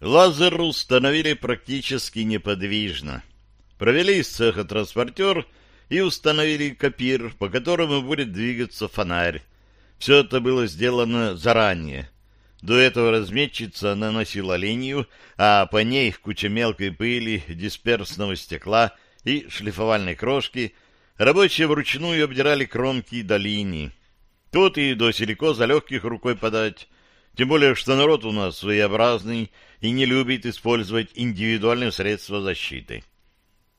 Лазер установили практически неподвижно. Провели из цеха транспортер и установили копир, по которому будет двигаться фонарь. Все это было сделано заранее. До этого разметчица наносила линию, а по ней куча мелкой пыли, дисперсного стекла и шлифовальной крошки. Рабочие вручную обдирали кромки до линии. Тут и до силикоза легких рукой подать. Тем более, что народ у нас своеобразный и не любит использовать индивидуальные средства защиты.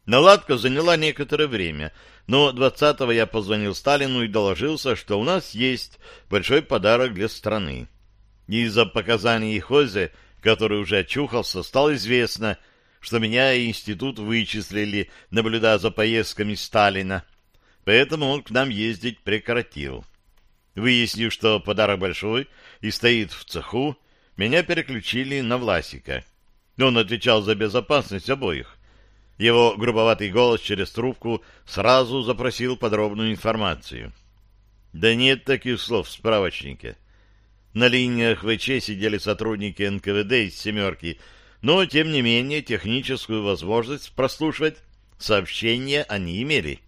Наладка заняла некоторое время, но 20-го я позвонил Сталину и доложился, что у нас есть большой подарок для страны. Из-за показаний Хозе, который уже очухался, стало известно, что меня и институт вычислили, наблюдая за поездками Сталина, поэтому он к нам ездить прекратил. Выяснив, что подарок большой и стоит в цеху, меня переключили на Власика. Он отвечал за безопасность обоих. Его грубоватый голос через трубку сразу запросил подробную информацию. Да нет таких слов в справочнике. На линиях ВЧ сидели сотрудники НКВД из «семерки», но, тем не менее, техническую возможность прослушивать сообщения они имели.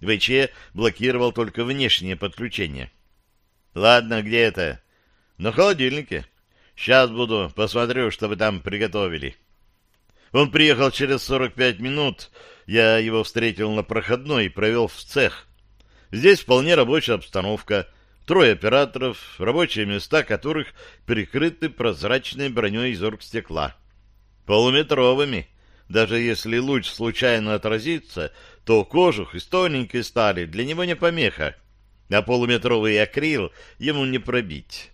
ВЧ блокировал только внешнее подключение. «Ладно, где это?» «На холодильнике. Сейчас буду, посмотрю, что вы там приготовили». Он приехал через 45 минут. Я его встретил на проходной и провел в цех. Здесь вполне рабочая обстановка. Трое операторов, рабочие места которых прикрыты прозрачной броней из оргстекла. Полуметровыми. Даже если луч случайно отразится, то кожух из тоненькой стали для него не помеха, а полуметровый акрил ему не пробить.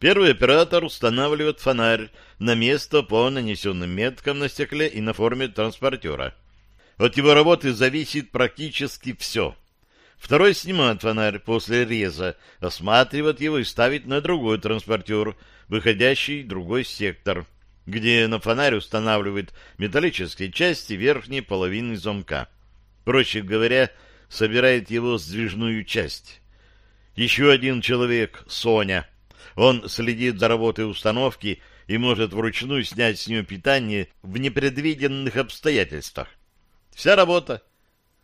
Первый оператор устанавливает фонарь на место по нанесенным меткам на стекле и на форме транспортера. От его работы зависит практически все. Второй снимает фонарь после реза, осматривает его и ставит на другой транспортер, выходящий в другой сектор, где на фонарь устанавливает металлические части верхней половины замка. Проще говоря, собирает его сдвижную часть. Еще один человек, Соня, он следит за работой установки и может вручную снять с нее питание в непредвиденных обстоятельствах. Вся работа.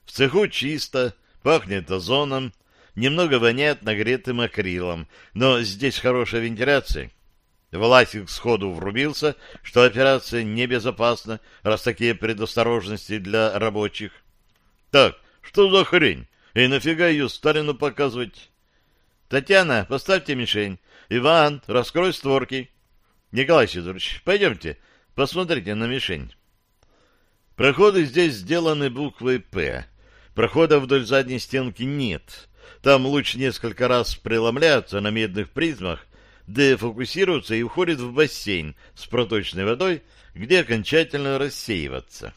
В цеху чисто, пахнет озоном, немного воняет нагретым акрилом, но здесь хорошая вентиляция. Власик сходу врубился, что операция небезопасна, раз такие предосторожности для рабочих. Так, что за хрень? И нафига ее Сталину показывать? Татьяна, поставьте мишень. Иван, раскрой створки. Николай Сидорович, пойдемте, посмотрите на мишень. Проходы здесь сделаны буквой «П». Прохода вдоль задней стенки нет. Там луч несколько раз преломляется на медных призмах, дефокусируется и уходит в бассейн с проточной водой, где окончательно рассеиваться.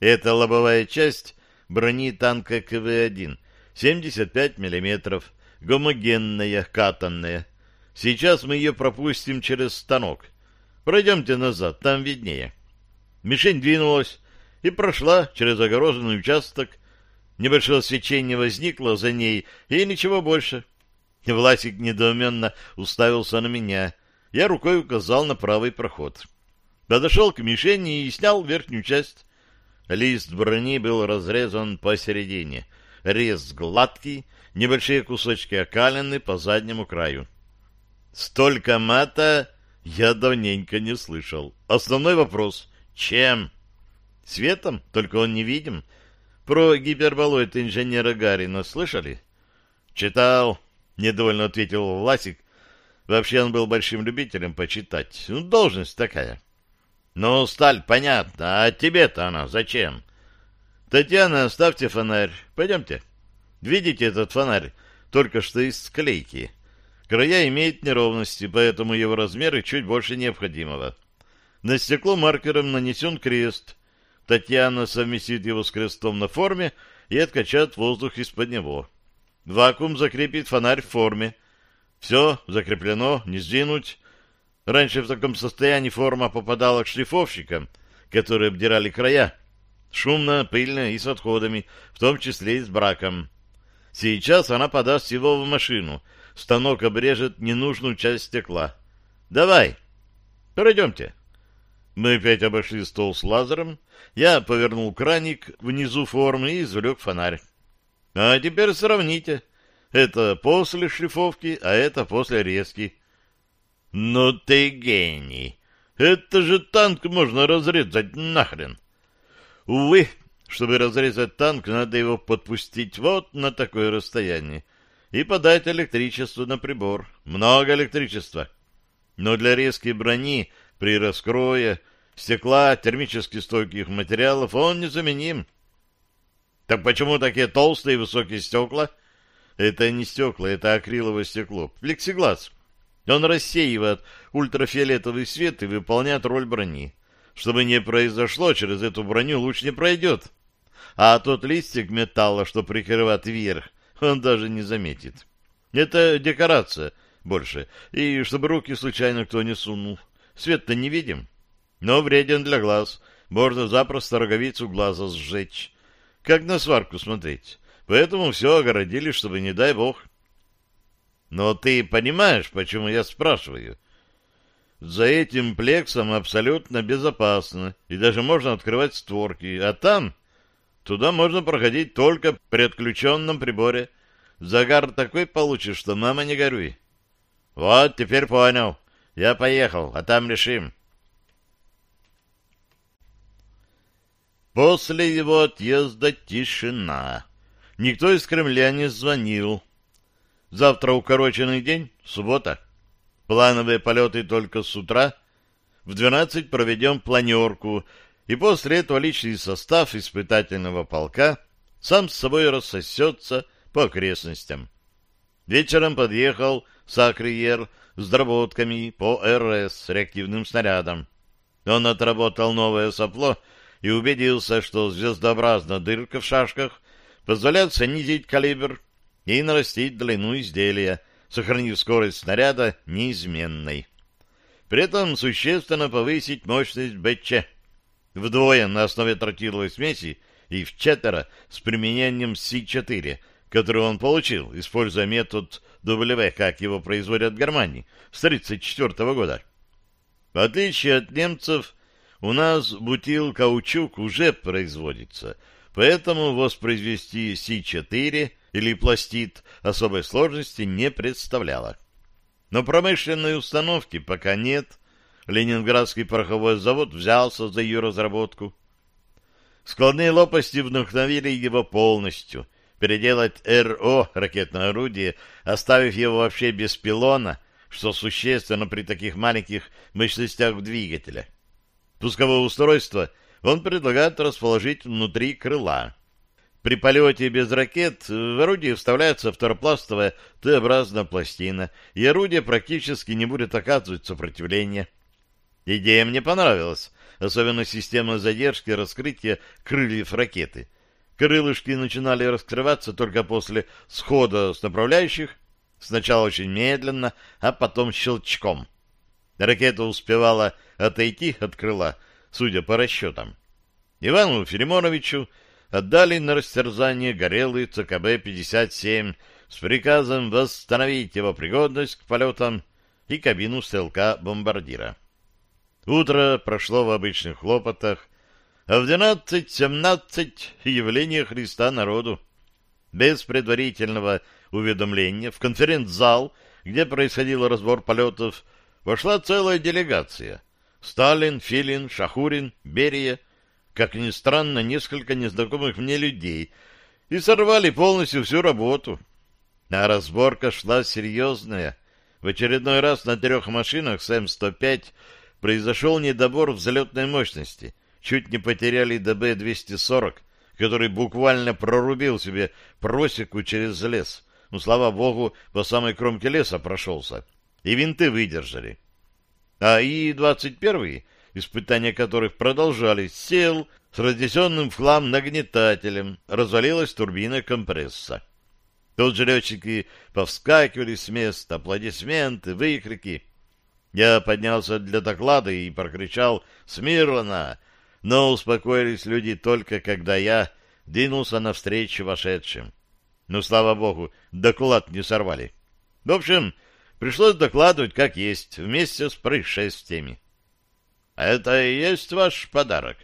Это лобовая часть брони танка КВ-1, 75 мм, гомогенная, катанная, Сейчас мы ее пропустим через станок. Пройдемте назад, там виднее. Мишень двинулась и прошла через огороженный участок. Небольшое свечение возникло за ней, и ничего больше. Власик недоуменно уставился на меня. Я рукой указал на правый проход. Подошел к мишени и снял верхнюю часть. Лист брони был разрезан посередине. Рез гладкий, небольшие кусочки окалены по заднему краю. Столько мата я давненько не слышал. Основной вопрос — чем? Светом, только он не видим. Про гиперболоид инженера Гарина слышали? Читал, — недовольно ответил Власик. Вообще он был большим любителем почитать. Ну, должность такая. Ну, сталь, понятно, а тебе-то она зачем? Татьяна, ставьте фонарь. Пойдемте. Видите этот фонарь? Только что из склейки. Края имеют неровности, поэтому его размеры чуть больше необходимого. На стекло маркером нанесен крест. Татьяна совместит его с крестом на форме и откачает воздух из-под него. Вакуум закрепит фонарь в форме. Все закреплено, не сдвинуть. Раньше в таком состоянии форма попадала к шлифовщикам, которые обдирали края. Шумно, пыльно и с отходами, в том числе и с браком. Сейчас она подаст его в машину — станок обрежет ненужную часть стекла. Давай, пройдемте. Мы опять обошли стол с лазером, я повернул краник внизу формы и извлек фонарь. А теперь сравните. Это после шлифовки, а это после резки. Ну ты гений! Это же танк можно разрезать нахрен. Увы, чтобы разрезать танк, надо его подпустить вот на такое расстояние и подать электричество на прибор. Много электричества. Но для резкой брони при раскрое стекла, термически стойких материалов он незаменим. Так почему такие толстые и высокие стекла? Это не стекла, это акриловое стекло. Плексиглаз. Он рассеивает ультрафиолетовый свет и выполняет роль брони. Чтобы не произошло, через эту броню луч не пройдет. А тот листик металла, что прикрывает верх, он даже не заметит. Это декорация больше, и чтобы руки случайно кто не сунул. Свет-то не видим, но вреден для глаз. Можно запросто роговицу глаза сжечь. Как на сварку смотреть. Поэтому все огородили, чтобы не дай бог. Но ты понимаешь, почему я спрашиваю? За этим плексом абсолютно безопасно, и даже можно открывать створки, а там... Туда можно проходить только при отключенном приборе. Загар такой получишь, что мама не горюй. Вот, теперь понял. Я поехал, а там решим. После его отъезда тишина. Никто из Кремля не звонил. Завтра укороченный день, суббота. Плановые полеты только с утра. В двенадцать проведем планерку, и после этого личный состав испытательного полка сам с собой рассосется по окрестностям. Вечером подъехал Сакриер с доработками по РС с реактивным снарядом. Он отработал новое сопло и убедился, что звездообразная дырка в шашках позволяет снизить калибр и нарастить длину изделия, сохранив скорость снаряда неизменной. При этом существенно повысить мощность БЧ вдвое на основе тротиловой смеси и в четверо с применением С4, который он получил, используя метод W, как его производят в Германии, с 1934 года. В отличие от немцев, у нас бутил-каучук уже производится, поэтому воспроизвести С4 или пластид особой сложности не представляло. Но промышленной установки пока нет, Ленинградский пороховой завод взялся за ее разработку. Складные лопасти вдохновили его полностью. Переделать РО, ракетное орудие, оставив его вообще без пилона, что существенно при таких маленьких мощностях двигателя. Пусковое устройство он предлагает расположить внутри крыла. При полете без ракет в орудие вставляется второпластовая Т-образная пластина, и орудие практически не будет оказывать сопротивления. Идея мне понравилась, особенно система задержки раскрытия крыльев ракеты. Крылышки начинали раскрываться только после схода с направляющих, сначала очень медленно, а потом щелчком. Ракета успевала отойти от крыла, судя по расчетам. Ивану Филимоновичу отдали на растерзание горелый ЦКБ-57 с приказом восстановить его пригодность к полетам и кабину стрелка-бомбардира. Утро прошло в обычных хлопотах, а в двенадцать-семнадцать явление Христа народу. Без предварительного уведомления в конференц-зал, где происходил разбор полетов, вошла целая делегация. Сталин, Филин, Шахурин, Берия, как ни странно, несколько незнакомых мне людей, и сорвали полностью всю работу. А разборка шла серьезная. В очередной раз на трех машинах с М-105 произошел недобор взлетной мощности. Чуть не потеряли ДБ-240, который буквально прорубил себе просеку через лес. Ну, слава богу, по самой кромке леса прошелся. И винты выдержали. А И-21, испытания которых продолжались, сел с разнесенным в хлам нагнетателем, развалилась турбина компресса. Тут же летчики повскакивали с места, аплодисменты, выкрики — я поднялся для доклада и прокричал «Смирно!», но успокоились люди только, когда я двинулся навстречу вошедшим. Ну, слава богу, доклад не сорвали. В общем, пришлось докладывать как есть, вместе с происшествиями. Это и есть ваш подарок?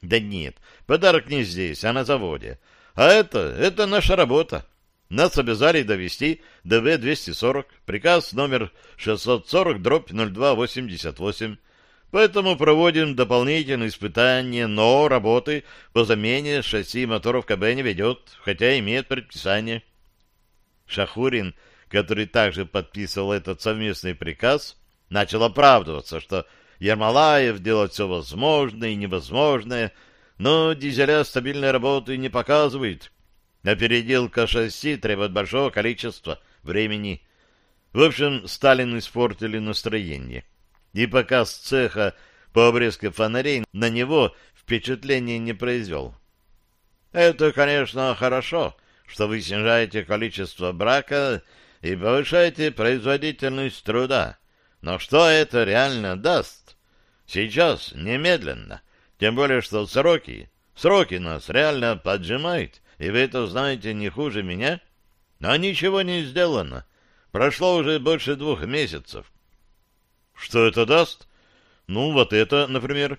Да нет, подарок не здесь, а на заводе. А это, это наша работа. Нас обязали довести ДВ-240, приказ номер 640, дробь 0288. Поэтому проводим дополнительные испытания, но работы по замене шасси моторов КБ не ведет, хотя имеет предписание. Шахурин, который также подписывал этот совместный приказ, начал оправдываться, что Ермолаев делает все возможное и невозможное, но дизеля стабильной работы не показывает. А переделка шасси требует большого количества времени. В общем, Сталин испортили настроение. И показ цеха по обрезке фонарей на него впечатления не произвел. Это, конечно, хорошо, что вы снижаете количество брака и повышаете производительность труда. Но что это реально даст? Сейчас, немедленно. Тем более, что сроки, сроки нас реально поджимают, и вы это знаете не хуже меня. Но ничего не сделано. Прошло уже больше двух месяцев. Что это даст? Ну, вот это, например.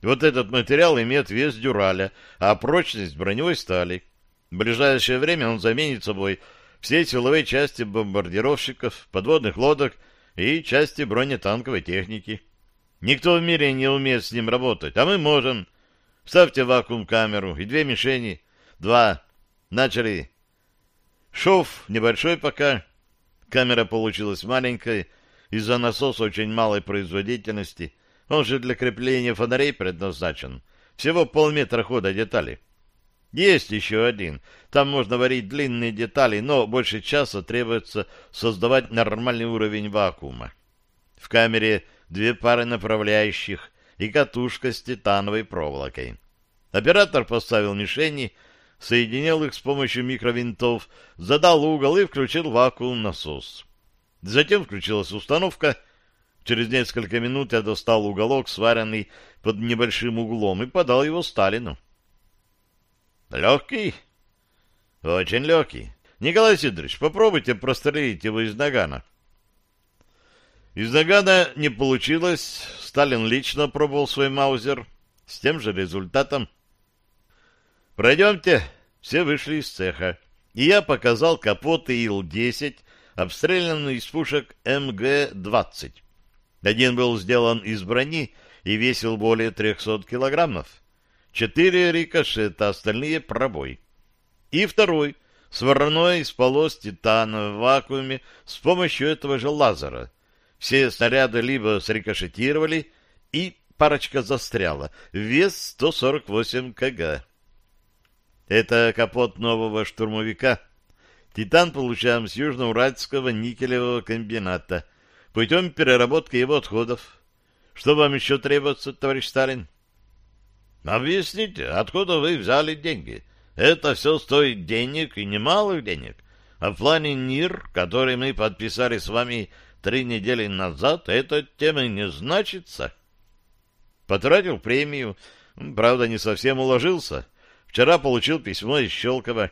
Вот этот материал имеет вес дюраля, а прочность броневой стали. В ближайшее время он заменит собой все силовые части бомбардировщиков, подводных лодок и части бронетанковой техники. Никто в мире не умеет с ним работать, а мы можем. Ставьте вакуум-камеру и две мишени. Два. Начали. Шов небольшой пока. Камера получилась маленькой, из-за насоса очень малой производительности. Он же для крепления фонарей предназначен. Всего полметра хода детали. Есть еще один. Там можно варить длинные детали, но больше часа требуется создавать нормальный уровень вакуума. В камере две пары направляющих и катушка с титановой проволокой. Оператор поставил мишени, соединил их с помощью микровинтов, задал угол и включил вакуум-насос. Затем включилась установка. Через несколько минут я достал уголок, сваренный под небольшим углом, и подал его Сталину. Легкий? Очень легкий. Николай Сидорович, попробуйте прострелить его из нагана. Из нагана не получилось. Сталин лично пробовал свой маузер с тем же результатом. Пройдемте. Все вышли из цеха. И я показал капот Ил-10, обстрелянный из пушек МГ-20. Один был сделан из брони и весил более 300 килограммов. Четыре рикошета, остальные пробой. И второй, сварной из полос титана в вакууме с помощью этого же лазера. Все снаряды либо срикошетировали, и парочка застряла. Вес 148 кг. Это капот нового штурмовика. Титан получаем с Южноуральского никелевого комбината путем переработки его отходов. Что вам еще требуется, товарищ Сталин? Объясните, откуда вы взяли деньги? Это все стоит денег и немалых денег. А в плане НИР, который мы подписали с вами три недели назад, эта тема не значится. Потратил премию, правда, не совсем уложился. Вчера получил письмо из Щелкова.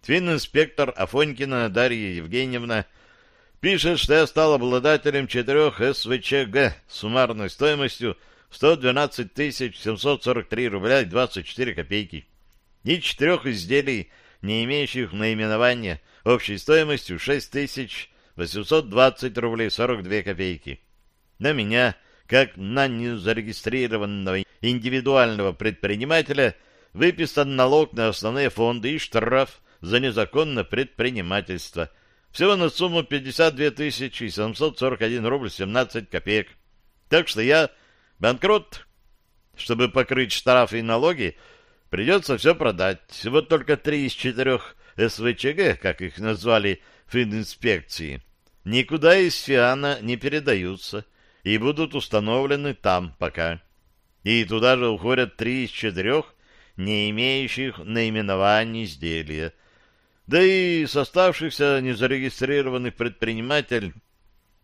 Финн-инспектор Афонькина Дарья Евгеньевна пишет, что я стал обладателем четырех СВЧГ с суммарной стоимостью 112 743 рубля и 24 копейки и четырех изделий, не имеющих наименования, общей стоимостью 6 820 рублей 42 копейки. На меня, как на незарегистрированного индивидуального предпринимателя, выписан налог на основные фонды и штраф за незаконное предпринимательство. Всего на сумму 52 741 рубль 17 копеек. Так что я банкрот. Чтобы покрыть штрафы и налоги, придется все продать. Вот только три из четырех СВЧГ, как их назвали фининспекции, никуда из ФИАНа не передаются и будут установлены там пока. И туда же уходят три из четырех, не имеющих наименований изделия – да и с оставшихся незарегистрированных предпринимателей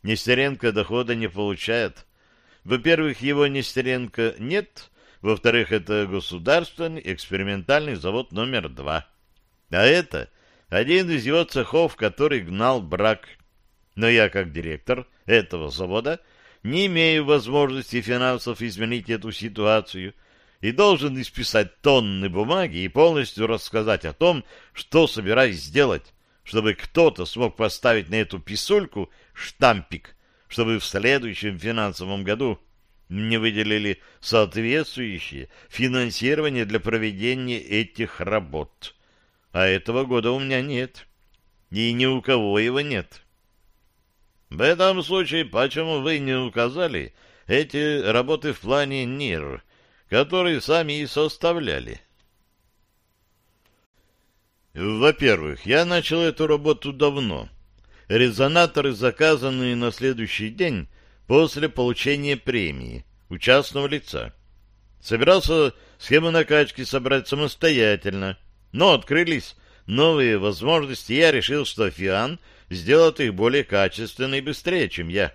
Нестеренко дохода не получает. Во-первых, его Нестеренко нет, во-вторых, это государственный экспериментальный завод номер два. А это один из его цехов, который гнал брак. Но я, как директор этого завода, не имею возможности финансов изменить эту ситуацию и должен исписать тонны бумаги и полностью рассказать о том, что собираюсь сделать, чтобы кто-то смог поставить на эту писульку штампик, чтобы в следующем финансовом году мне выделили соответствующее финансирование для проведения этих работ. А этого года у меня нет. И ни у кого его нет. В этом случае, почему вы не указали эти работы в плане НИР, которые сами и составляли? Во-первых, я начал эту работу давно. Резонаторы, заказанные на следующий день после получения премии у частного лица. Собирался схему накачки собрать самостоятельно, но открылись новые возможности, я решил, что Фиан сделает их более качественно и быстрее, чем я.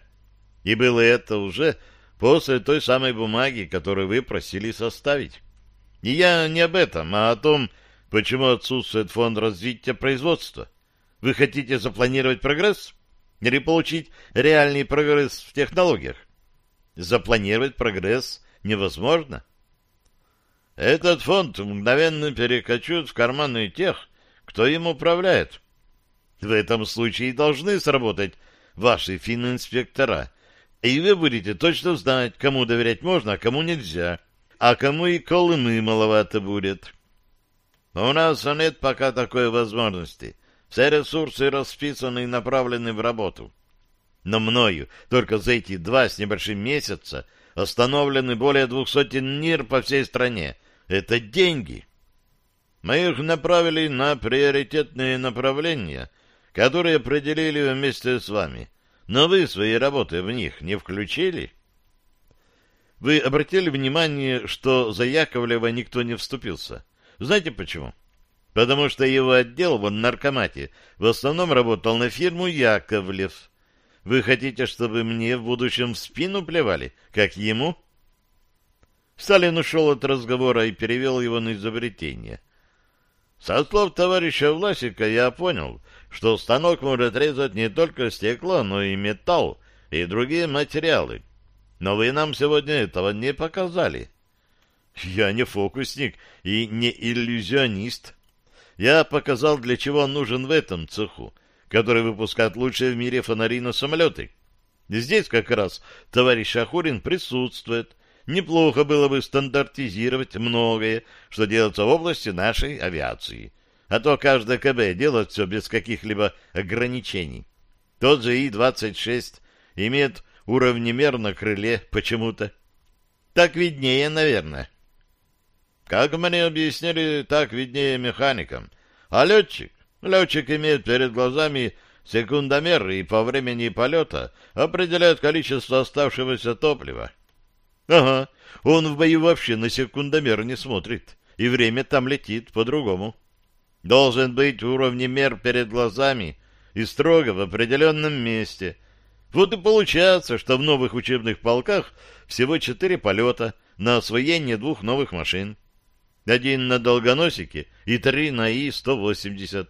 И было это уже после той самой бумаги, которую вы просили составить. И я не об этом, а о том, почему отсутствует фонд развития производства. Вы хотите запланировать прогресс? Или получить реальный прогресс в технологиях? Запланировать прогресс невозможно. Этот фонд мгновенно перекочует в карманы тех, кто им управляет. В этом случае должны сработать ваши фининспектора, и вы будете точно знать, кому доверять можно, а кому нельзя, а кому и колымы маловато будет. У нас нет пока такой возможности. Все ресурсы расписаны и направлены в работу. Но мною только за эти два с небольшим месяца остановлены более двух НИР по всей стране. Это деньги. Мы их направили на приоритетные направления, которые определили вместе с вами. Но вы свои работы в них не включили? Вы обратили внимание, что за Яковлева никто не вступился? Знаете почему? Потому что его отдел в наркомате в основном работал на фирму Яковлев. Вы хотите, чтобы мне в будущем в спину плевали, как ему? Сталин ушел от разговора и перевел его на изобретение. Со слов товарища Власика я понял, что станок может резать не только стекло, но и металл и другие материалы. Но вы нам сегодня этого не показали. Я не фокусник и не иллюзионист. Я показал, для чего нужен в этом цеху, который выпускает лучшие в мире фонари на самолеты. Здесь как раз товарищ Ахурин присутствует. Неплохо было бы стандартизировать многое, что делается в области нашей авиации. А то каждое КБ делает все без каких-либо ограничений. Тот же И-26 имеет уровнемер на крыле почему-то. Так виднее, наверное. Как мне объяснили, так виднее механикам. А летчик? Летчик имеет перед глазами секундомер и по времени полета определяет количество оставшегося топлива. Ага, он в бою вообще на секундомер не смотрит, и время там летит по-другому. Должен быть уровнемер перед глазами и строго в определенном месте. Вот и получается, что в новых учебных полках всего четыре полета на освоение двух новых машин. Один на долгоносике и три на И-180.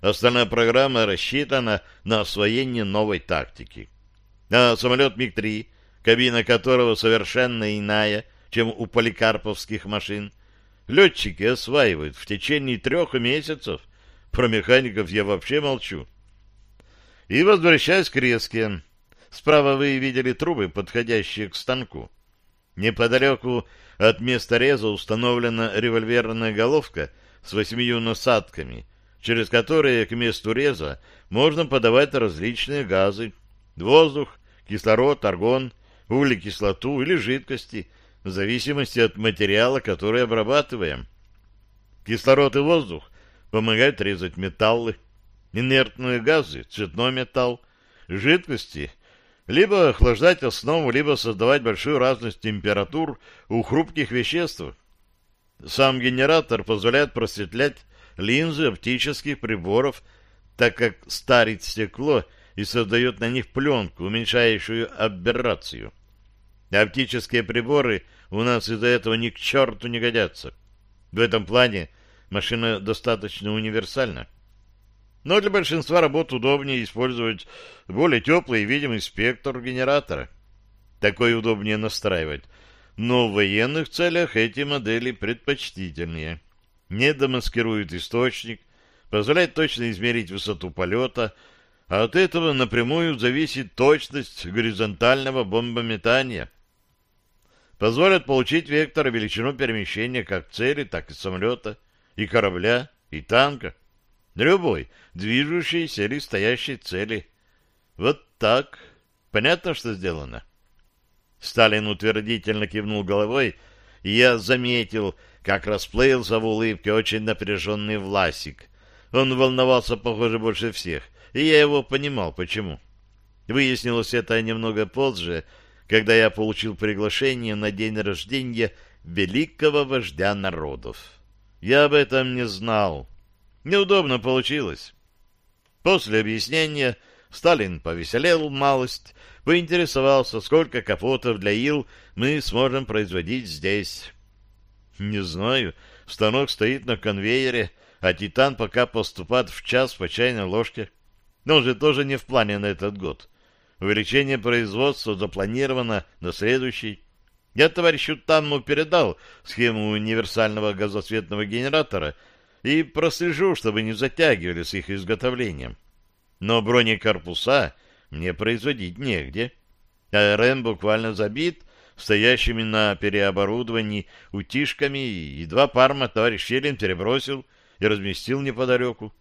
Остальная программа рассчитана на освоение новой тактики. А самолет МиГ-3, кабина которого совершенно иная, чем у поликарповских машин, летчики осваивают в течение трех месяцев. Про механиков я вообще молчу. И возвращаясь к резке. Справа вы видели трубы, подходящие к станку. Неподалеку от места реза установлена револьверная головка с восьмию насадками, через которые к месту реза можно подавать различные газы. Воздух, кислород, аргон, углекислоту или жидкости, в зависимости от материала, который обрабатываем. Кислород и воздух помогают резать металлы, инертные газы, цветной металл, жидкости либо охлаждать основу, либо создавать большую разность температур у хрупких веществ. Сам генератор позволяет просветлять линзы оптических приборов, так как старит стекло и создает на них пленку, уменьшающую аберрацию. Оптические приборы у нас из-за этого ни к черту не годятся. В этом плане машина достаточно универсальна. Но для большинства работ удобнее использовать более теплый и видимый спектр генератора. Такой удобнее настраивать. Но в военных целях эти модели предпочтительнее. Не демаскируют источник, позволяет точно измерить высоту полета, а от этого напрямую зависит точность горизонтального бомбометания. Позволят получить вектор величину перемещения как цели, так и самолета, и корабля, и танка. Любой движущейся или стоящей цели. Вот так. Понятно, что сделано? Сталин утвердительно кивнул головой, и я заметил, как расплылся в улыбке очень напряженный Власик. Он волновался, похоже, больше всех, и я его понимал, почему. Выяснилось это немного позже, когда я получил приглашение на день рождения великого вождя народов. Я об этом не знал. Неудобно получилось. После объяснения Сталин повеселел малость, поинтересовался, сколько капотов для ил мы сможем производить здесь. Не знаю, станок стоит на конвейере, а титан пока поступает в час по чайной ложке. Но он же тоже не в плане на этот год. Увеличение производства запланировано на следующий. Я товарищу Танму передал схему универсального газосветного генератора и прослежу, чтобы не затягивали с их изготовлением. Но бронекорпуса мне производить негде. АРМ буквально забит стоящими на переоборудовании утишками, и два парма товарищ Щелин перебросил и разместил неподалеку.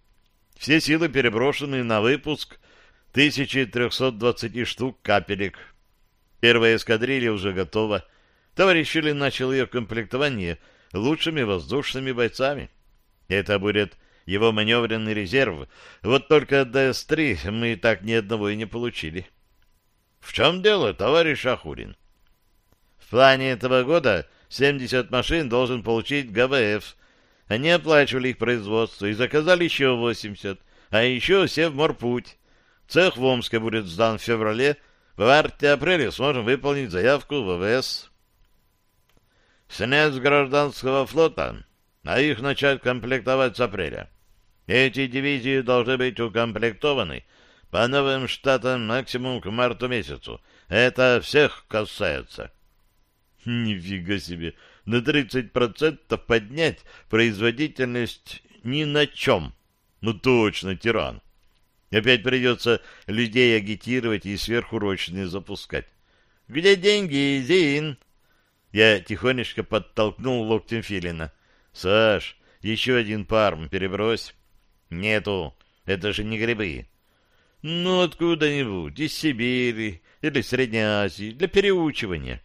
Все силы переброшены на выпуск 1320 штук капелек. Первая эскадрилья уже готова. Товарищ Щелин начал ее комплектование лучшими воздушными бойцами. Это будет его маневренный резерв. Вот только ДС-3 мы так ни одного и не получили. — В чем дело, товарищ Ахурин? В плане этого года 70 машин должен получить ГВФ. Они оплачивали их производство и заказали еще 80, а еще все в морпуть. Цех в Омске будет сдан в феврале, в марте-апреле сможем выполнить заявку в ВВС. Снять с гражданского флота а их начать комплектовать с апреля. Эти дивизии должны быть укомплектованы по новым штатам максимум к марту месяцу. Это всех касается. Нифига себе! На 30% поднять производительность ни на чем. Ну точно, тиран. Опять придется людей агитировать и сверхурочные запускать. «Где деньги, Зин?» Я тихонечко подтолкнул локтем Филина. Саш, еще один парм перебрось. Нету, это же не грибы. Ну, откуда-нибудь, из Сибири или Средней Азии, для переучивания.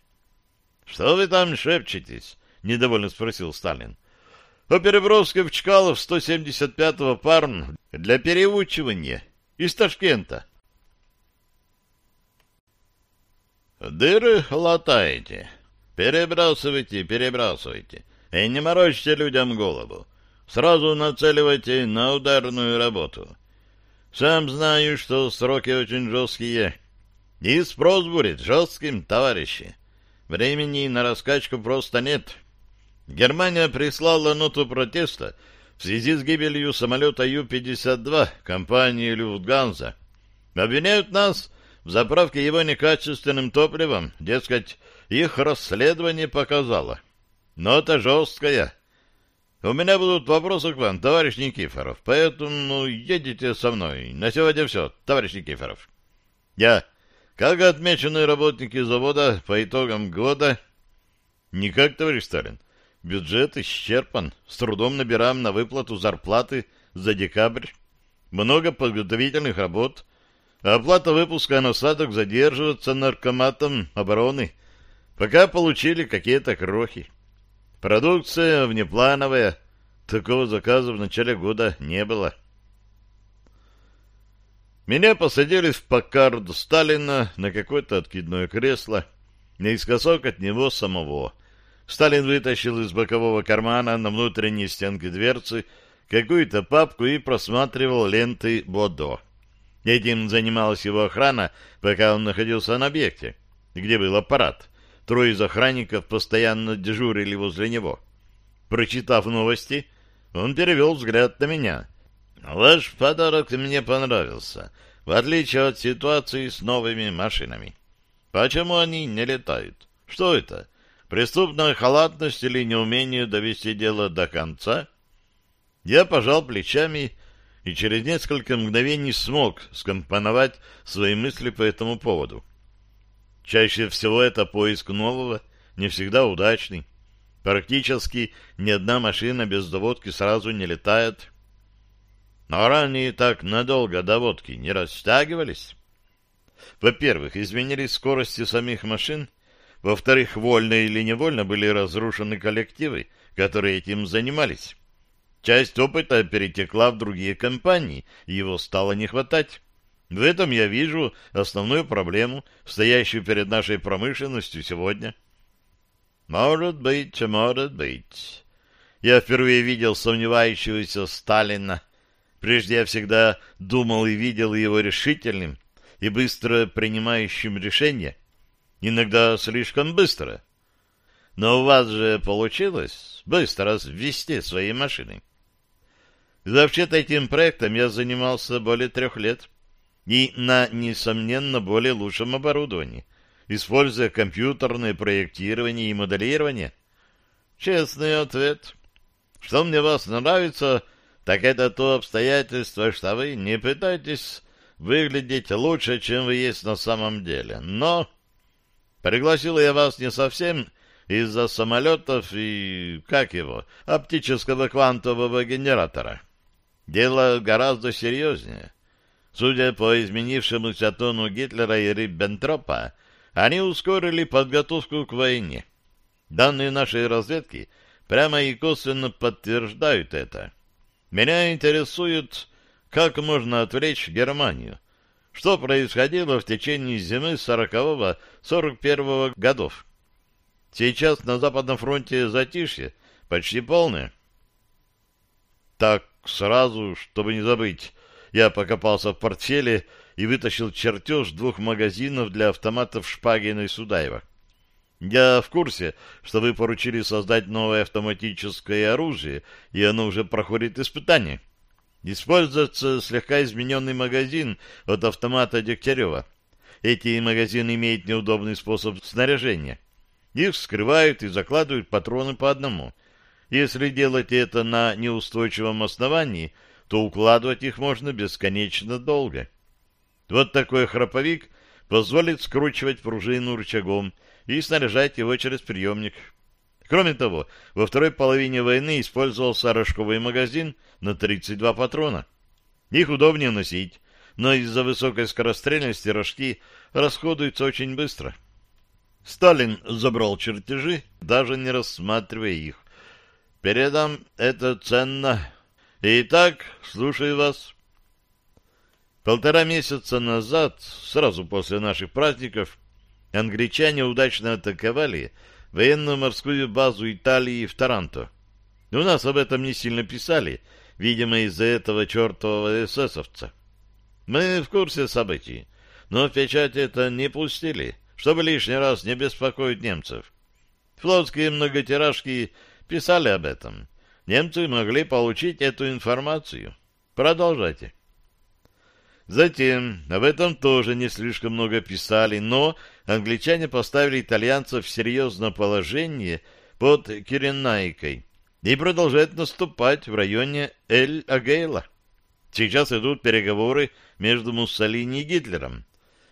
Что вы там шепчетесь? Недовольно спросил Сталин. О переброске в Чкалов 175-го парм для переучивания из Ташкента. Дыры латаете. Перебрасывайте, перебрасывайте. И не морочьте людям голову. Сразу нацеливайте на ударную работу. Сам знаю, что сроки очень жесткие. И спрос будет жестким, товарищи. Времени на раскачку просто нет. Германия прислала ноту протеста в связи с гибелью самолета Ю-52 компании «Люфтганза». Обвиняют нас в заправке его некачественным топливом, дескать, их расследование показало. Нота жесткая. У меня будут вопросы к вам, товарищ Никифоров, поэтому ну, едете со мной. На сегодня все, товарищ Никифоров. Я, как отмеченные работники завода по итогам года... Никак, товарищ Сталин. Бюджет исчерпан. С трудом набираем на выплату зарплаты за декабрь. Много подготовительных работ. Оплата выпуска насадок задерживается наркоматом обороны. Пока получили какие-то крохи. Продукция внеплановая. Такого заказа в начале года не было. Меня посадили в Паккард Сталина на какое-то откидное кресло, наискосок от него самого. Сталин вытащил из бокового кармана на внутренней стенке дверцы какую-то папку и просматривал ленты Бодо. Этим занималась его охрана, пока он находился на объекте, где был аппарат — Трое из охранников постоянно дежурили возле него. Прочитав новости, он перевел взгляд на меня. «Ваш подарок мне понравился, в отличие от ситуации с новыми машинами. Почему они не летают? Что это? Преступная халатность или неумение довести дело до конца? Я пожал плечами и через несколько мгновений смог скомпоновать свои мысли по этому поводу. Чаще всего это поиск нового, не всегда удачный. Практически ни одна машина без доводки сразу не летает. Но ранее так надолго доводки не растягивались. Во-первых, изменились скорости самих машин. Во-вторых, вольно или невольно были разрушены коллективы, которые этим занимались. Часть опыта перетекла в другие компании, его стало не хватать. В этом я вижу основную проблему, стоящую перед нашей промышленностью сегодня. Может быть, может быть. Я впервые видел сомневающегося Сталина. Прежде я всегда думал и видел его решительным и быстро принимающим решения. Иногда слишком быстро. Но у вас же получилось быстро ввести свои машины. Вообще-то этим проектом я занимался более трех лет и на, несомненно, более лучшем оборудовании, используя компьютерное проектирование и моделирование? Честный ответ. Что мне вас нравится, так это то обстоятельство, что вы не пытаетесь выглядеть лучше, чем вы есть на самом деле. Но пригласил я вас не совсем из-за самолетов и, как его, оптического квантового генератора. Дело гораздо серьезнее. Судя по изменившемуся тону Гитлера и Риббентропа, они ускорили подготовку к войне. Данные нашей разведки прямо и косвенно подтверждают это. Меня интересует, как можно отвлечь Германию. Что происходило в течение зимы 40-41 годов? Сейчас на Западном фронте затишье, почти полное. Так сразу, чтобы не забыть, я покопался в портфеле и вытащил чертеж двух магазинов для автоматов Шпагина и Судаева. Я в курсе, что вы поручили создать новое автоматическое оружие, и оно уже проходит испытание. Используется слегка измененный магазин от автомата Дегтярева. Эти магазины имеют неудобный способ снаряжения. Их вскрывают и закладывают патроны по одному. Если делать это на неустойчивом основании – то укладывать их можно бесконечно долго. Вот такой храповик позволит скручивать пружину рычагом и снаряжать его через приемник. Кроме того, во второй половине войны использовался рожковый магазин на 32 патрона. Их удобнее носить, но из-за высокой скорострельности рожки расходуются очень быстро. Сталин забрал чертежи, даже не рассматривая их. Передам это ценно Итак, слушаю вас. Полтора месяца назад, сразу после наших праздников, англичане удачно атаковали военно-морскую базу Италии в Таранто. У нас об этом не сильно писали, видимо, из-за этого чертового эсэсовца. Мы в курсе событий, но в печать это не пустили, чтобы лишний раз не беспокоить немцев. Флотские многотиражки писали об этом немцы могли получить эту информацию. Продолжайте. Затем, об этом тоже не слишком много писали, но англичане поставили итальянцев в серьезное положение под Киренайкой и продолжают наступать в районе Эль-Агейла. Сейчас идут переговоры между Муссолини и Гитлером.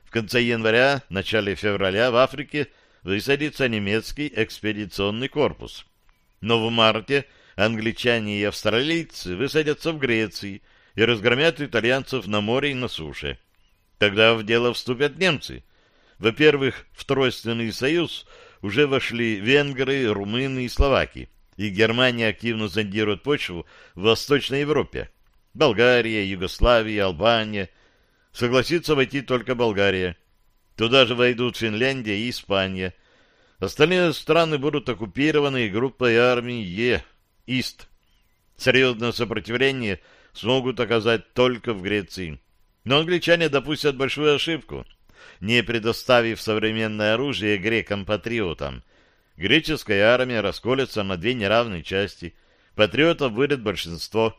В конце января, начале февраля в Африке высадится немецкий экспедиционный корпус. Но в марте англичане и австралийцы высадятся в Греции и разгромят итальянцев на море и на суше. Тогда в дело вступят немцы. Во-первых, в Тройственный союз уже вошли венгры, румыны и словаки, и Германия активно зондирует почву в Восточной Европе. Болгария, Югославия, Албания. Согласится войти только Болгария. Туда же войдут Финляндия и Испания. Остальные страны будут оккупированы группой армий Е. Ист. Серьезное сопротивление смогут оказать только в Греции. Но англичане допустят большую ошибку, не предоставив современное оружие грекам-патриотам. Греческая армия расколется на две неравные части. Патриотов будет большинство.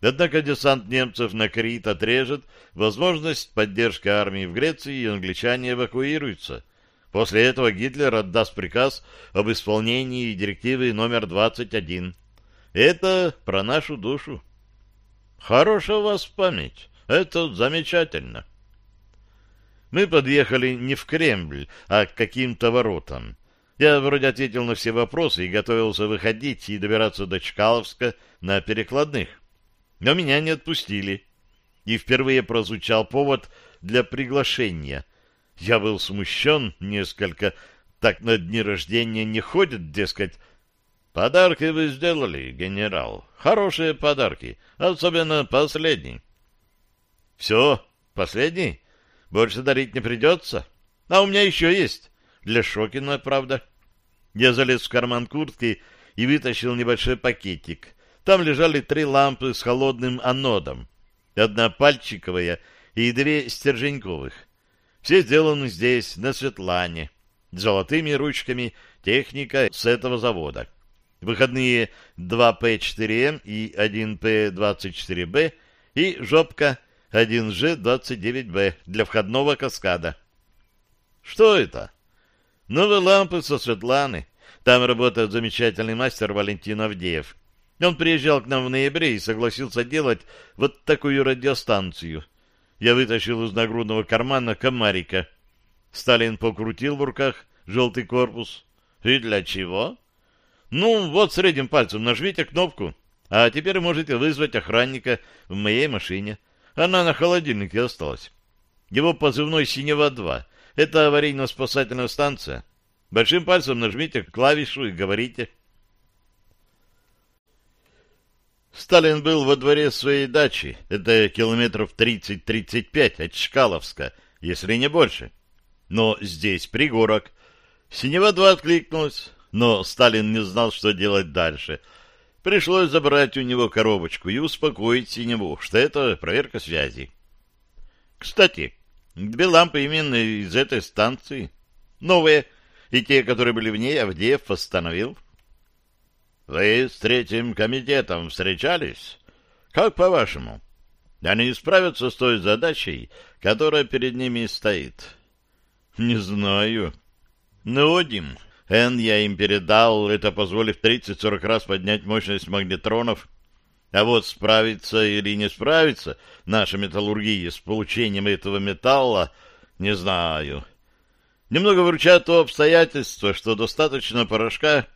Однако десант немцев на Крит отрежет возможность поддержки армии в Греции, и англичане эвакуируются. После этого Гитлер отдаст приказ об исполнении директивы номер 21. Это про нашу душу. Хорошая у вас память. Это замечательно. Мы подъехали не в Кремль, а к каким-то воротам. Я вроде ответил на все вопросы и готовился выходить и добираться до Чкаловска на перекладных. Но меня не отпустили. И впервые прозвучал повод для приглашения. Я был смущен несколько. Так на дни рождения не ходят, дескать. Подарки вы сделали, генерал. Хорошие подарки, особенно последний. Все, последний? Больше дарить не придется? А у меня еще есть. Для Шокина, правда. Я залез в карман куртки и вытащил небольшой пакетик. Там лежали три лампы с холодным анодом. Одна пальчиковая и две стерженьковых. Все сделаны здесь, на Светлане. Золотыми ручками техника с этого завода. Выходные 2П4М и 1П24Б и жопка 1Ж29Б для входного каскада. Что это? Новые лампы со Светланы. Там работает замечательный мастер Валентин Авдеев. Он приезжал к нам в ноябре и согласился делать вот такую радиостанцию. Я вытащил из нагрудного кармана комарика. Сталин покрутил в руках желтый корпус. И для чего? Ну, вот средним пальцем нажмите кнопку, а теперь можете вызвать охранника в моей машине. Она на холодильнике осталась. Его позывной «Синева-2». Это аварийно-спасательная станция. Большим пальцем нажмите клавишу и говорите. Сталин был во дворе своей дачи. Это километров 30-35 от Чкаловска, если не больше. Но здесь пригорок. Синева-2 откликнулась, но Сталин не знал, что делать дальше. Пришлось забрать у него коробочку и успокоить Синеву, что это проверка связи. Кстати, Две лампы именно из этой станции. Новые, и те, которые были в ней, Авдеев восстановил. Вы с третьим комитетом встречались? Как по-вашему? Они справятся с той задачей, которая перед ними стоит? Не знаю. Но, Одим, Эн я им передал, это позволив 30-40 раз поднять мощность магнетронов а вот справиться или не справиться наша металлургия с получением этого металла, не знаю. Немного выручает то обстоятельство, что достаточно порошка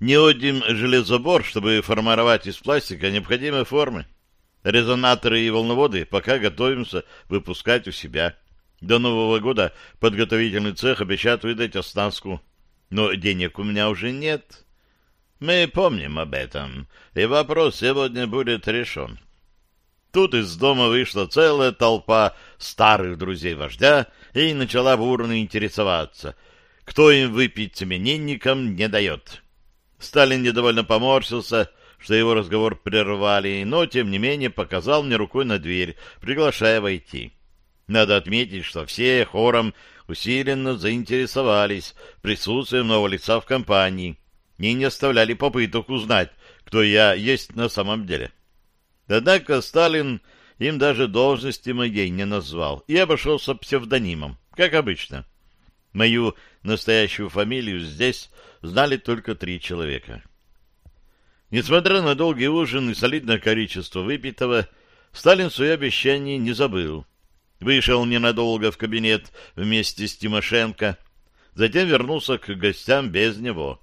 не один железобор, чтобы формировать из пластика необходимые формы. Резонаторы и волноводы пока готовимся выпускать у себя. До Нового года подготовительный цех обещает выдать оснастку. Но денег у меня уже нет. Мы помним об этом, и вопрос сегодня будет решен. Тут из дома вышла целая толпа старых друзей вождя и начала бурно интересоваться, кто им выпить именинникам не дает. Сталин недовольно поморщился, что его разговор прервали, но, тем не менее, показал мне рукой на дверь, приглашая войти. Надо отметить, что все хором усиленно заинтересовались присутствием нового лица в компании, и не оставляли попыток узнать, кто я есть на самом деле. Однако Сталин им даже должности моей не назвал и обошелся псевдонимом, как обычно. Мою настоящую фамилию здесь знали только три человека. Несмотря на долгий ужин и солидное количество выпитого, Сталин свои обещания не забыл. Вышел ненадолго в кабинет вместе с Тимошенко, затем вернулся к гостям без него.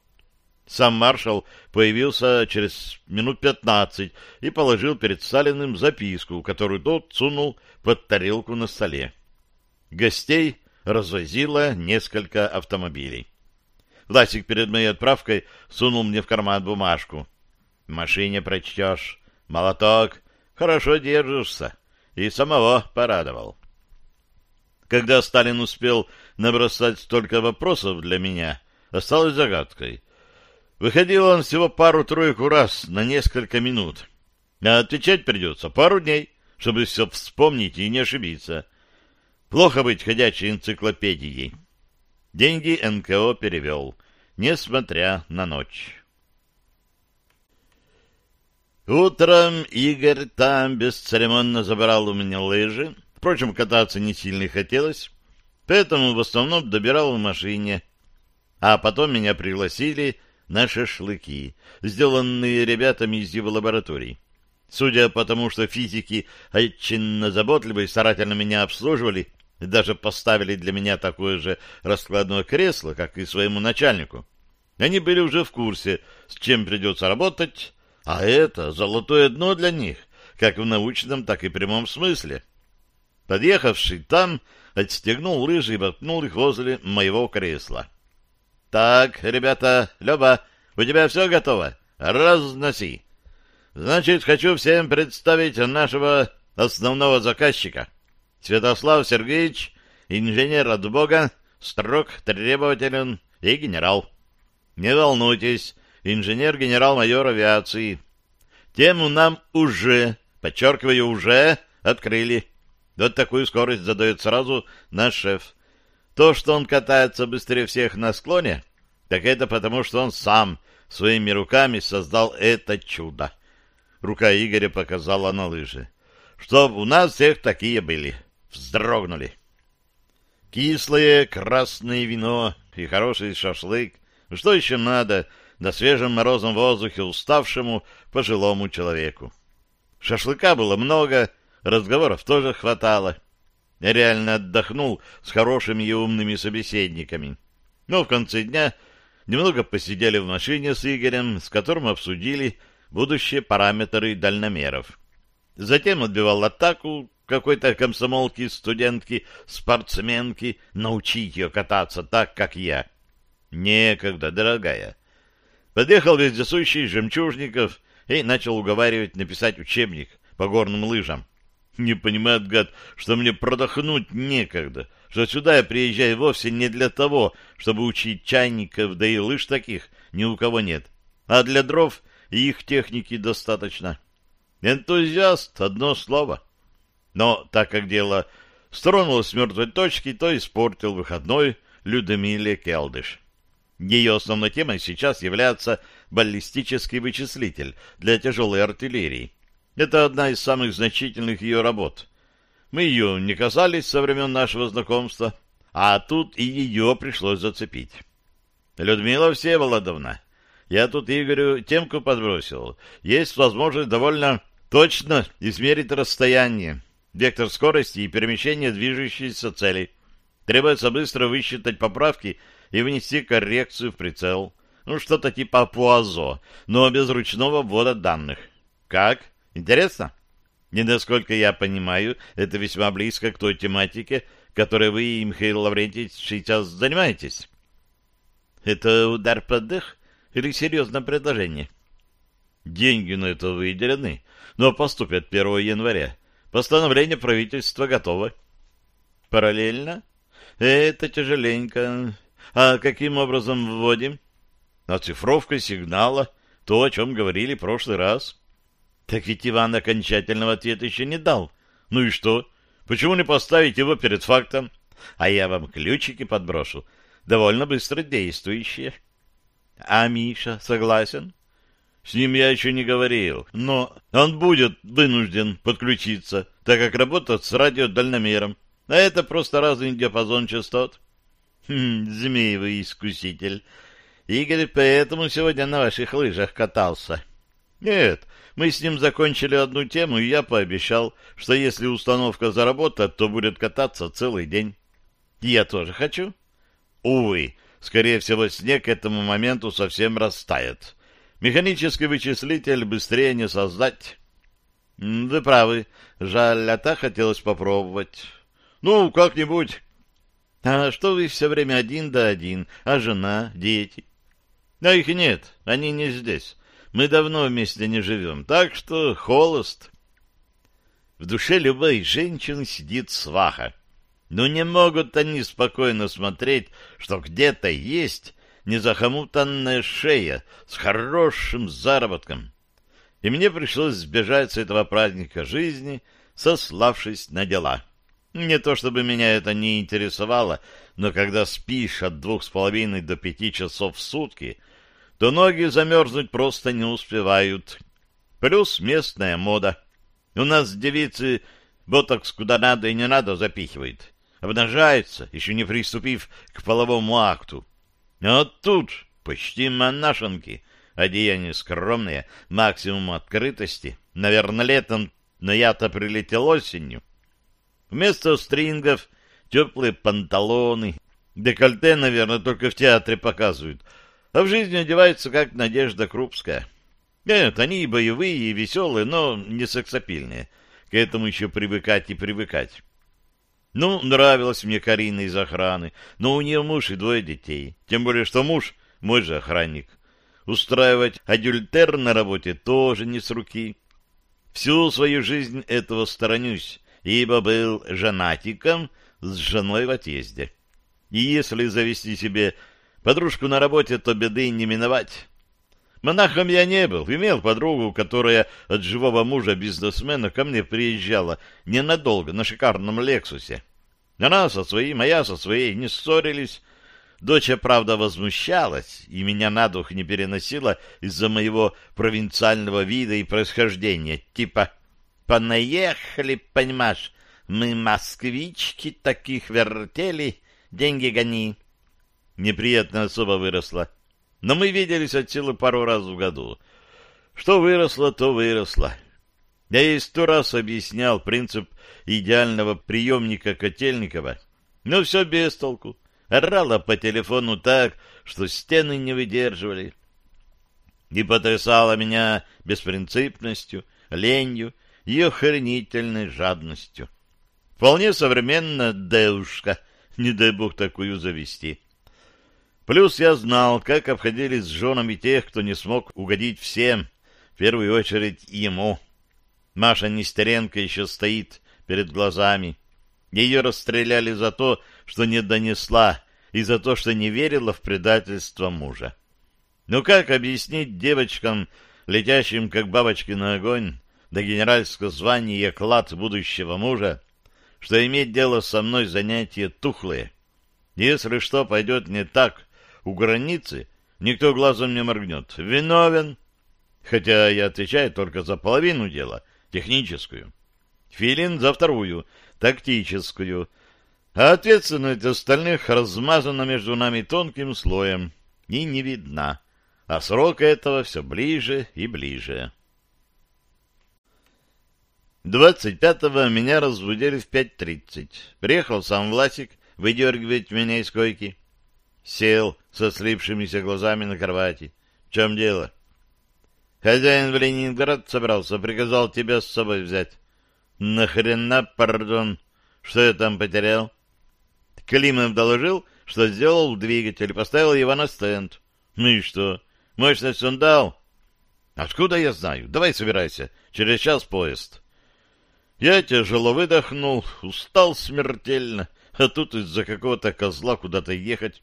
Сам маршал появился через минут пятнадцать и положил перед Сталиным записку, которую тот сунул под тарелку на столе. Гостей развозило несколько автомобилей. Власик перед моей отправкой сунул мне в карман бумажку. В машине прочтешь. Молоток. Хорошо держишься. И самого порадовал. Когда Сталин успел набросать столько вопросов для меня, осталось загадкой — Выходил он всего пару-тройку раз на несколько минут. А отвечать придется пару дней, чтобы все вспомнить и не ошибиться. Плохо быть ходячей энциклопедией. Деньги НКО перевел, несмотря на ночь. Утром Игорь там бесцеремонно забрал у меня лыжи. Впрочем, кататься не сильно хотелось. поэтому в основном добирал в машине. А потом меня пригласили на шашлыки, сделанные ребятами из его лабораторий. Судя по тому, что физики очень заботливо и старательно меня обслуживали, и даже поставили для меня такое же раскладное кресло, как и своему начальнику, они были уже в курсе, с чем придется работать, а это золотое дно для них, как в научном, так и прямом смысле. Подъехавший там, отстегнул лыжи и воткнул их возле моего кресла. — Так, ребята, Леба, у тебя все готово? Разноси. Значит, хочу всем представить нашего основного заказчика. Святослав Сергеевич, инженер от Бога, строг, требователен и генерал. Не волнуйтесь, инженер-генерал-майор авиации. Тему нам уже, подчеркиваю, уже открыли. Вот такую скорость задает сразу наш шеф. То, что он катается быстрее всех на склоне, так это потому, что он сам своими руками создал это чудо. Рука Игоря показала на лыжи. Чтоб у нас всех такие были. Вздрогнули. Кислое красное вино и хороший шашлык. Что еще надо на свежем морозном воздухе уставшему пожилому человеку? Шашлыка было много, разговоров тоже хватало. Я реально отдохнул с хорошими и умными собеседниками. Но в конце дня немного посидели в машине с Игорем, с которым обсудили будущие параметры дальномеров. Затем отбивал атаку какой-то комсомолки, студентки, спортсменки, научить ее кататься так, как я. Некогда, дорогая. Подъехал вездесущий Жемчужников и начал уговаривать написать учебник по горным лыжам. Не понимает, гад, что мне продохнуть некогда, что сюда я приезжаю вовсе не для того, чтобы учить чайников, да и лыж таких ни у кого нет, а для дров и их техники достаточно. Энтузиаст — одно слово. Но так как дело стронулось с мертвой точки, то испортил выходной Людмиле Келдыш. Ее основной темой сейчас является баллистический вычислитель для тяжелой артиллерии. Это одна из самых значительных ее работ. Мы ее не касались со времен нашего знакомства, а тут и ее пришлось зацепить. Людмила Всеволодовна, я тут Игорю темку подбросил. Есть возможность довольно точно измерить расстояние, вектор скорости и перемещения движущейся цели. Требуется быстро высчитать поправки и внести коррекцию в прицел. Ну, что-то типа ПУАЗО, но без ручного ввода данных. Как? Интересно? Не насколько я понимаю, это весьма близко к той тематике, которой вы, Михаил Лаврентьевич, сейчас занимаетесь. Это удар под дых или серьезное предложение? Деньги на это выделены, но поступят 1 января. Постановление правительства готово. Параллельно? Это тяжеленько. А каким образом вводим? Оцифровка сигнала, то, о чем говорили в прошлый раз. Так ведь Иван окончательного ответа еще не дал. Ну и что? Почему не поставить его перед фактом? А я вам ключики подброшу, довольно быстро действующие. А Миша согласен? С ним я еще не говорил, но он будет вынужден подключиться, так как работает с радиодальномером. А это просто разный диапазон частот. Хм, змеевый искуситель. Игорь поэтому сегодня на ваших лыжах катался. Нет, мы с ним закончили одну тему, и я пообещал, что если установка заработает, то будет кататься целый день. Я тоже хочу. Увы, скорее всего, снег к этому моменту совсем растает. Механический вычислитель быстрее не создать. Вы правы. Жаль, а так хотелось попробовать. Ну, как-нибудь. А что вы все время один да один, а жена, дети? А их нет, они не здесь. Мы давно вместе не живем, так что холост. В душе любой женщины сидит сваха. Но не могут они спокойно смотреть, что где-то есть незахомутанная шея с хорошим заработком. И мне пришлось сбежать с этого праздника жизни, сославшись на дела. Не то чтобы меня это не интересовало, но когда спишь от двух с половиной до пяти часов в сутки, то ноги замерзнуть просто не успевают. Плюс местная мода. У нас девицы ботокс куда надо и не надо запихивают. обнажается, еще не приступив к половому акту. А тут почти монашенки, одеяние скромное, максимум открытости. Наверное, летом, но я-то прилетел осенью. Вместо стрингов теплые панталоны, декольте, наверное, только в театре показывают, а в жизни одеваются как Надежда Крупская. Нет, они и боевые, и веселые, но не сексапильные. К этому еще привыкать и привыкать. Ну, нравилась мне Карина из охраны, но у нее муж и двое детей. Тем более, что муж мой же охранник. Устраивать адюльтер на работе тоже не с руки. Всю свою жизнь этого сторонюсь, ибо был женатиком с женой в отъезде. И если завести себе подружку на работе, то беды не миновать. Монахом я не был, имел подругу, которая от живого мужа-бизнесмена ко мне приезжала ненадолго на шикарном «Лексусе». Она со своей, моя со своей не ссорились. Дочь, правда, возмущалась и меня на дух не переносила из-за моего провинциального вида и происхождения. Типа, понаехали, понимаешь, мы москвички таких вертели, деньги гони. Неприятно особо выросла но мы виделись от силы пару раз в году. Что выросло, то выросло. Я ей сто раз объяснял принцип идеального приемника Котельникова, но все без толку. Орала по телефону так, что стены не выдерживали. И потрясала меня беспринципностью, ленью и охренительной жадностью. Вполне современная девушка, не дай бог такую завести. Плюс я знал, как обходились с женами тех, кто не смог угодить всем, в первую очередь ему. Маша Нестеренко еще стоит перед глазами. Ее расстреляли за то, что не донесла, и за то, что не верила в предательство мужа. Ну как объяснить девочкам, летящим как бабочки на огонь, до генеральского звания и оклад будущего мужа, что иметь дело со мной занятие тухлое? Если что пойдет не так, у границы никто глазом не моргнет. Виновен. Хотя я отвечаю только за половину дела, техническую. Филин за вторую, тактическую. А ответственность остальных размазана между нами тонким слоем и не видна. А срок этого все ближе и ближе. Двадцать пятого меня разбудили в пять тридцать. Приехал сам Власик выдергивать меня из койки. Сел со слипшимися глазами на кровати. В чем дело? Хозяин в Ленинград собрался, приказал тебя с собой взять. Нахрена, пардон, что я там потерял? Климов доложил, что сделал двигатель, поставил его на стенд. Ну и что? Мощность он дал? Откуда я знаю? Давай собирайся, через час поезд. Я тяжело выдохнул, устал смертельно, а тут из-за какого-то козла куда-то ехать.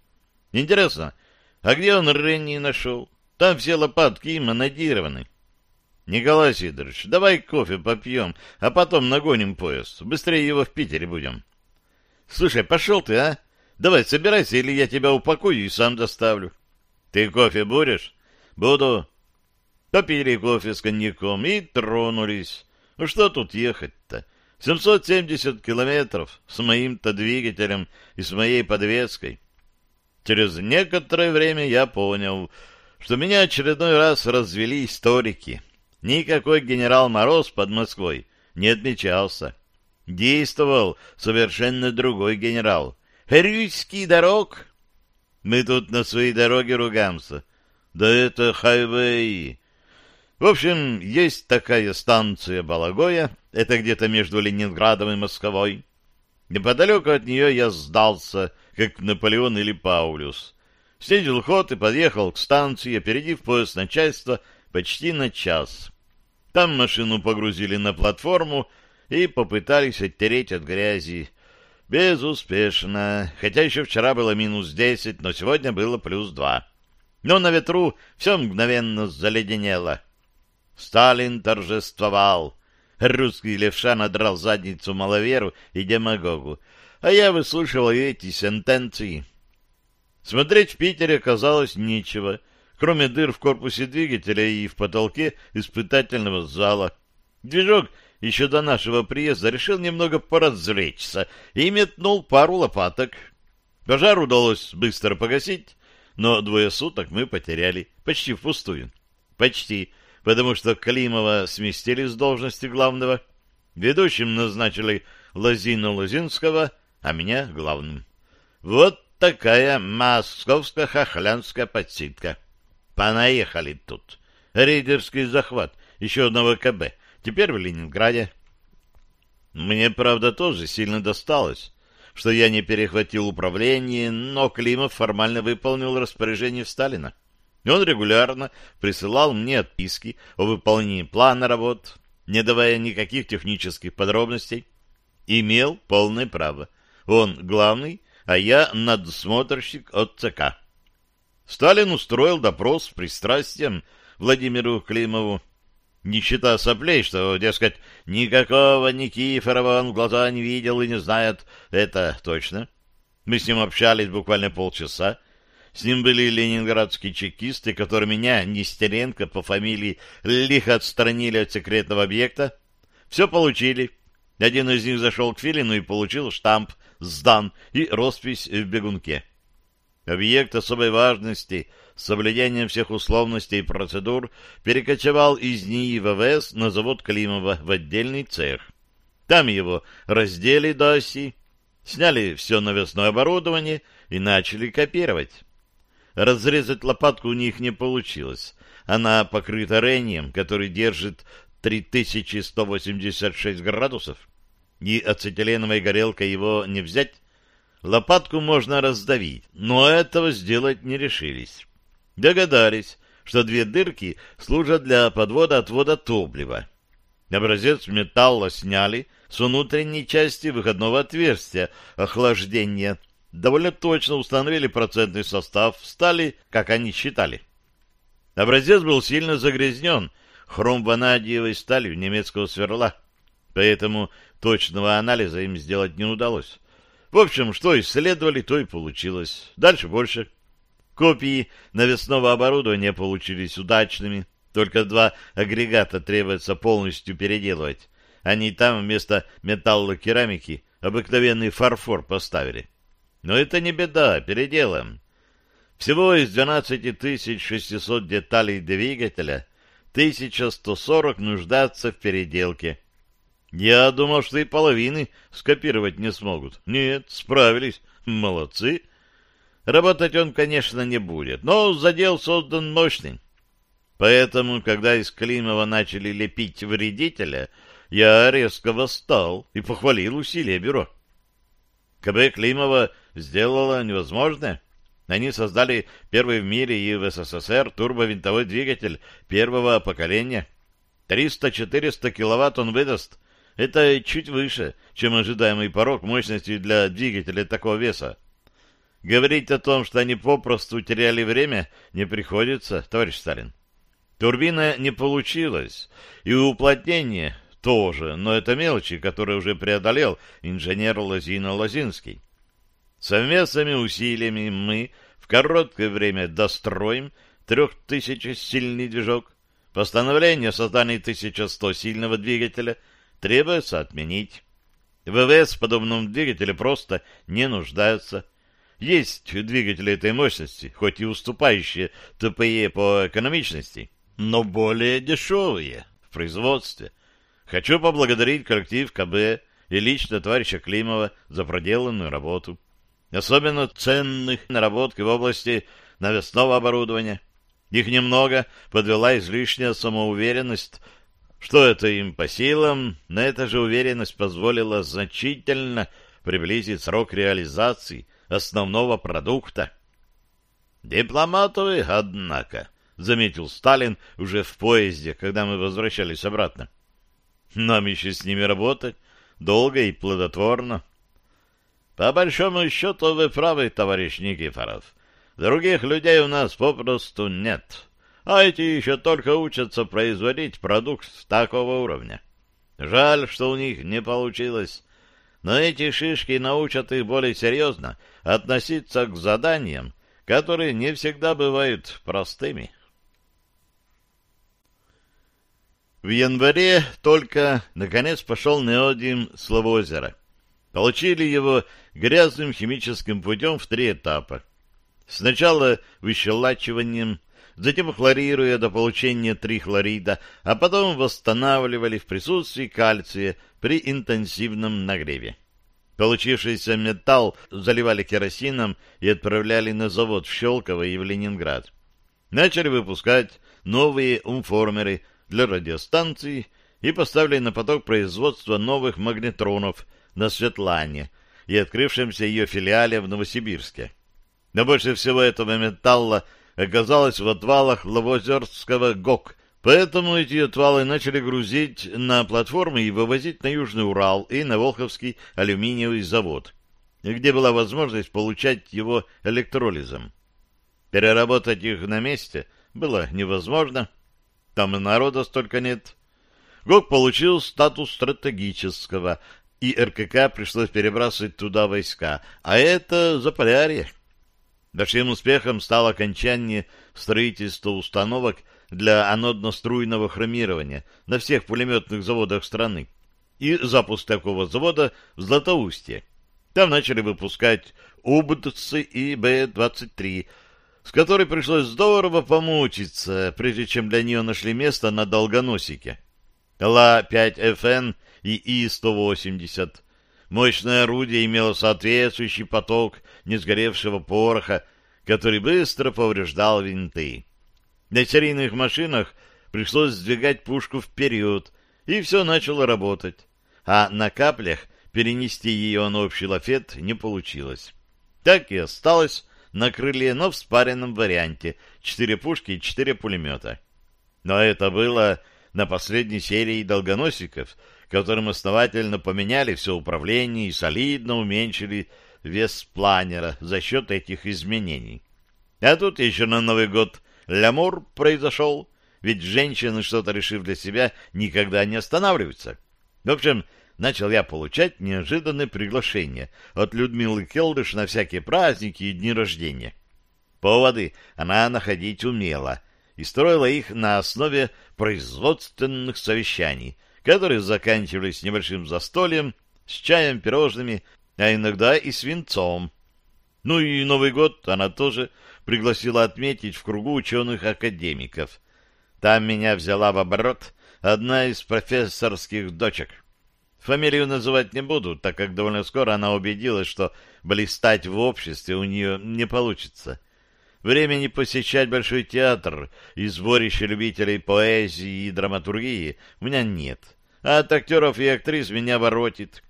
Интересно, а где он Ренни нашел? Там все лопатки им анодированы. Николай Сидорович, давай кофе попьем, а потом нагоним поезд. Быстрее его в Питере будем. Слушай, пошел ты, а? Давай, собирайся, или я тебя упакую и сам доставлю. Ты кофе будешь? Буду. Попили кофе с коньяком и тронулись. Ну что тут ехать-то? 770 километров с моим-то двигателем и с моей подвеской. Через некоторое время я понял, что меня очередной раз развели историки. Никакой генерал Мороз под Москвой не отмечался. Действовал совершенно другой генерал. Рюйский дорог. Мы тут на своей дороге ругаемся. Да это хайвей. В общем, есть такая станция Балагоя, это где-то между Ленинградом и Москвой. Неподалеку от нее я сдался — как Наполеон или Паулюс. Снизил ход и подъехал к станции, опередив поезд начальства почти на час. Там машину погрузили на платформу и попытались оттереть от грязи. Безуспешно. Хотя еще вчера было минус десять, но сегодня было плюс два. Но на ветру все мгновенно заледенело. Сталин торжествовал. Русский левша надрал задницу маловеру и демагогу а я выслушивал эти сентенции. Смотреть в Питере оказалось нечего, кроме дыр в корпусе двигателя и в потолке испытательного зала. Движок еще до нашего приезда решил немного поразвлечься и метнул пару лопаток. Пожар удалось быстро погасить, но двое суток мы потеряли, почти впустую. Почти, потому что Климова сместили с должности главного, ведущим назначили Лозину Лозинского, а меня главным. Вот такая московско-хохлянская подсидка. Понаехали тут. Рейдерский захват еще одного КБ. Теперь в Ленинграде. Мне, правда, тоже сильно досталось, что я не перехватил управление, но Климов формально выполнил распоряжение Сталина. И он регулярно присылал мне отписки о выполнении плана работ, не давая никаких технических подробностей. Имел полное право. Он главный, а я надсмотрщик от ЦК. Сталин устроил допрос с пристрастием Владимиру Климову. Не считая соплей, что, дескать, никакого Никифорова он в глаза не видел и не знает, это точно. Мы с ним общались буквально полчаса. С ним были ленинградские чекисты, которые меня, Нестеренко, по фамилии, лихо отстранили от секретного объекта. Все получили. Один из них зашел к Филину и получил штамп «Сдан» и роспись в бегунке. Объект особой важности с соблюдением всех условностей и процедур перекочевал из НИИ ВВС на завод Климова в отдельный цех. Там его раздели до оси, сняли все навесное оборудование и начали копировать. Разрезать лопатку у них не получилось. Она покрыта рением, который держит 3186 градусов, и ацетиленовой горелкой его не взять, Лопатку можно раздавить, но этого сделать не решились. Догадались, что две дырки служат для подвода-отвода топлива. Образец металла сняли с внутренней части выходного отверстия охлаждения, довольно точно установили процентный состав, стали, как они считали. Образец был сильно загрязнен хром-ванадиевой сталью немецкого сверла, поэтому точного анализа им сделать не удалось. В общем, что исследовали, то и получилось. Дальше больше. Копии навесного оборудования получились удачными. Только два агрегата требуется полностью переделывать. Они там вместо металлокерамики обыкновенный фарфор поставили. Но это не беда, переделаем. Всего из 12 600 деталей двигателя 1140 нуждаться в переделке. Я думал, что и половины скопировать не смогут. Нет, справились. Молодцы. Работать он, конечно, не будет, но задел создан мощный. Поэтому, когда из Климова начали лепить вредителя, я резко восстал и похвалил усилия бюро. КБ Климова сделала невозможное. Они создали первый в мире и в СССР турбовинтовой двигатель первого поколения. 300-400 киловатт он выдаст, это чуть выше, чем ожидаемый порог мощности для двигателя такого веса. Говорить о том, что они попросту теряли время, не приходится, товарищ Сталин. Турбина не получилась, и уплотнение тоже, но это мелочи, которые уже преодолел инженер Лозина-Лозинский. Совместными усилиями мы в короткое время достроим трехтысячесильный движок, постановление о создании 1100 сильного двигателя — требуется отменить. ВВС в подобном двигателе просто не нуждаются. Есть двигатели этой мощности, хоть и уступающие ТПЕ по экономичности, но более дешевые в производстве. Хочу поблагодарить коллектив КБ и лично товарища Климова за проделанную работу. Особенно ценных наработки в области навесного оборудования. Их немного подвела излишняя самоуверенность что это им по силам, но эта же уверенность позволила значительно приблизить срок реализации основного продукта. «Дипломаты, однако», — заметил Сталин уже в поезде, когда мы возвращались обратно. «Нам еще с ними работать долго и плодотворно». «По большому счету вы правы, товарищ Никифоров. Других людей у нас попросту нет а эти еще только учатся производить продукт такого уровня. Жаль, что у них не получилось, но эти шишки научат их более серьезно относиться к заданиям, которые не всегда бывают простыми. В январе только, наконец, пошел неодим с Лавозера. Получили его грязным химическим путем в три этапа. Сначала выщелачиванием, затем хлорируя до получения трихлорида, а потом восстанавливали в присутствии кальция при интенсивном нагреве. Получившийся металл заливали керосином и отправляли на завод в Щелково и в Ленинград. Начали выпускать новые умформеры для радиостанций и поставили на поток производства новых магнетронов на Светлане и открывшемся ее филиале в Новосибирске. Но больше всего этого металла оказалось в отвалах Лавозерского ГОК, поэтому эти отвалы начали грузить на платформы и вывозить на Южный Урал и на Волховский алюминиевый завод, где была возможность получать его электролизом. Переработать их на месте было невозможно, там и народа столько нет. ГОК получил статус стратегического, и РКК пришлось перебрасывать туда войска, а это Заполярье. Большим успехом стало окончание строительства установок для анодно-струйного хромирования на всех пулеметных заводах страны и запуск такого завода в Златоустье. Там начали выпускать УБДЦ и Б-23, с которой пришлось здорово помучиться, прежде чем для нее нашли место на долгоносике. Ла-5ФН и И-180 Мощное орудие имело соответствующий поток несгоревшего пороха, который быстро повреждал винты. На серийных машинах пришлось сдвигать пушку вперед, и все начало работать. А на каплях перенести ее на общий лафет не получилось. Так и осталось на крыле, но в спаренном варианте. Четыре пушки и четыре пулемета. Но это было на последней серии долгоносиков — которым основательно поменяли все управление и солидно уменьшили вес планера за счет этих изменений. А тут еще на Новый год лямур произошел, ведь женщины, что-то решив для себя, никогда не останавливаются. В общем, начал я получать неожиданные приглашения от Людмилы Келдыш на всякие праздники и дни рождения. Поводы она находить умела и строила их на основе производственных совещаний, которые заканчивались небольшим застольем с чаем, пирожными, а иногда и свинцом. Ну и Новый год она тоже пригласила отметить в кругу ученых-академиков. Там меня взяла в оборот одна из профессорских дочек. Фамилию называть не буду, так как довольно скоро она убедилась, что блистать в обществе у нее не получится. Времени посещать Большой театр и сборище любителей поэзии и драматургии у меня нет а от актеров и актрис меня воротит.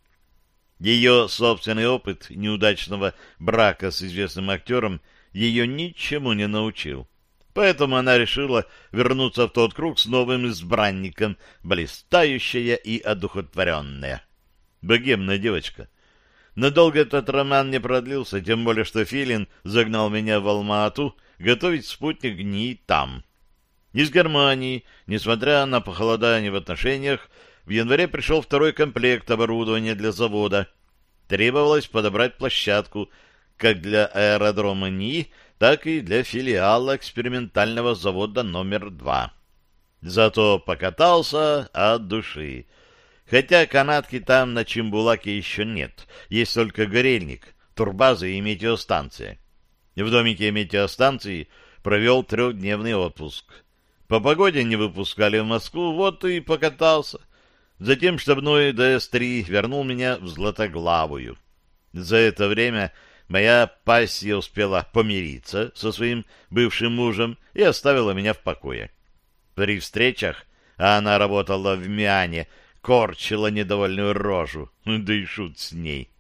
Ее собственный опыт неудачного брака с известным актером ее ничему не научил. Поэтому она решила вернуться в тот круг с новым избранником, блистающая и одухотворенная. Богемная девочка. Надолго этот роман не продлился, тем более, что Филин загнал меня в Алма-Ату готовить спутник ГНИ там. Из Германии, несмотря на похолодание в отношениях, в январе пришел второй комплект оборудования для завода. Требовалось подобрать площадку как для аэродрома НИИ, так и для филиала экспериментального завода номер два. Зато покатался от души. Хотя канатки там на Чембулаке еще нет, есть только горельник, турбаза и метеостанция. В домике метеостанции провел трехдневный отпуск. По погоде не выпускали в Москву, вот и покатался — Затем штабной ДС-3 вернул меня в Златоглавую. За это время моя пассия успела помириться со своим бывшим мужем и оставила меня в покое. При встречах, а она работала в Миане, корчила недовольную рожу, да и шут с ней.